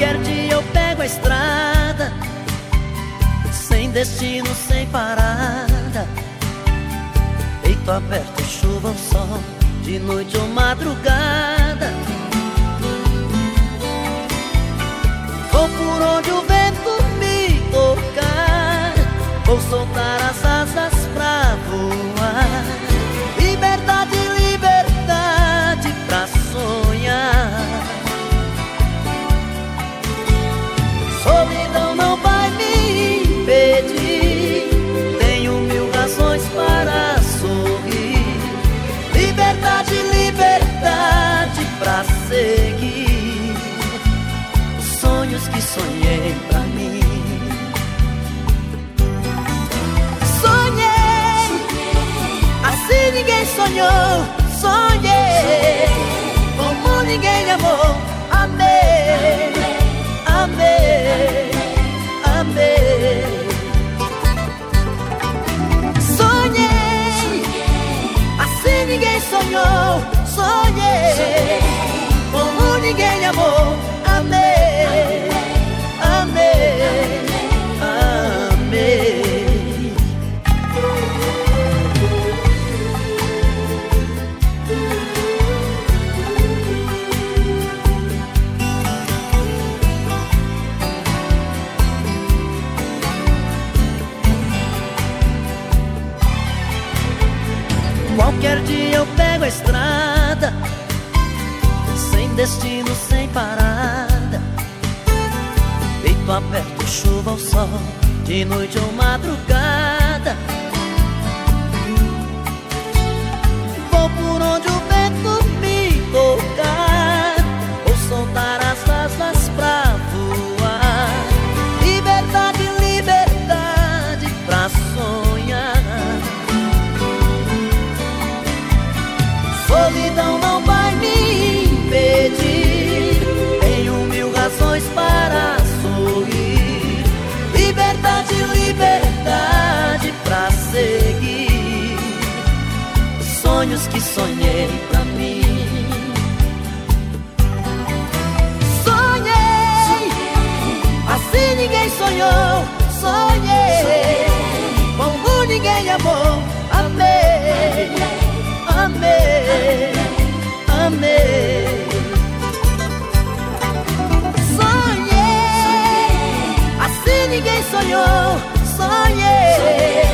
Qualquer dia eu pego a estrada Sem destino, sem parada. Peito aberto, chuva ou sol De noite ou madrugada ninguém sonhou Sonhei, como ninguém amou Amei, amei, amei. Sonhei, assim ninguém sonhou Sonhei, como ninguém amou Qualquer dia eu pego a estrada. Sem destino, sem parada. Peito aberto, chuva ou sol. De noite ou madrugada sonhei pra mim. Sonhei, assim ninguém sonhou. Sonhei, como ninguém amou. Amei, amei, amei. Sonhei, assim ninguém sonhou. Sonhei,